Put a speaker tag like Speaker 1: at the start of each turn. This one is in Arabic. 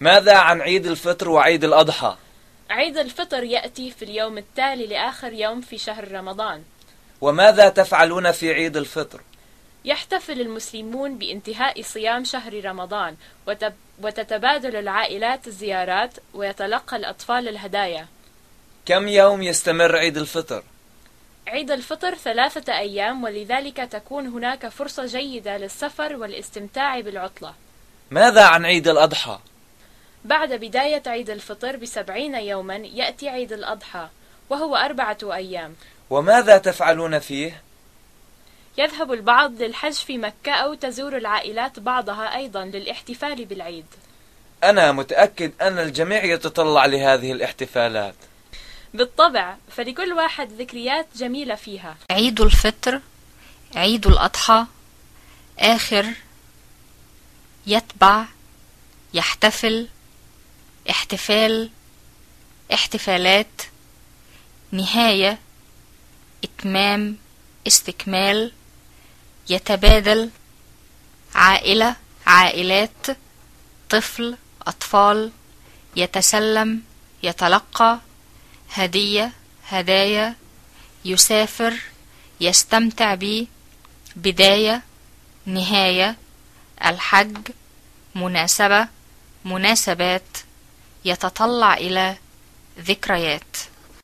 Speaker 1: ماذا عن عيد الفطر وعيد الأضحى؟
Speaker 2: عيد الفطر يأتي في اليوم التالي لآخر يوم في شهر رمضان
Speaker 1: وماذا تفعلون في عيد الفطر؟
Speaker 2: يحتفل المسلمون بانتهاء صيام شهر رمضان وتب وتتبادل العائلات الزيارات ويتلقى الأطفال الهدايا
Speaker 1: كم يوم يستمر عيد الفطر؟
Speaker 2: عيد الفطر ثلاثة أيام ولذلك تكون هناك فرصة جيدة للسفر والاستمتاع بالعطلة
Speaker 1: ماذا عن عيد الأضحى؟
Speaker 2: بعد بداية عيد الفطر بسبعين يوما يأتي عيد الأضحى وهو أربعة أيام.
Speaker 1: وماذا تفعلون فيه؟
Speaker 2: يذهب البعض للحج في مكة أو تزور العائلات بعضها أيضا للاحتفال بالعيد.
Speaker 1: أنا متأكد أن الجميع يتطلع لهذه الاحتفالات.
Speaker 2: بالطبع فلكل واحد ذكريات جميلة فيها.
Speaker 3: عيد الفطر عيد الأضحى آخر يتبع يحتفل. احتفال احتفالات نهاية إتمام استكمال يتبادل عائلة عائلات طفل أطفال يتسلم يتلقى هدية هدايا يسافر يستمتع بيه بداية نهاية الحج مناسبة مناسبات. يتطلع إلى ذكريات.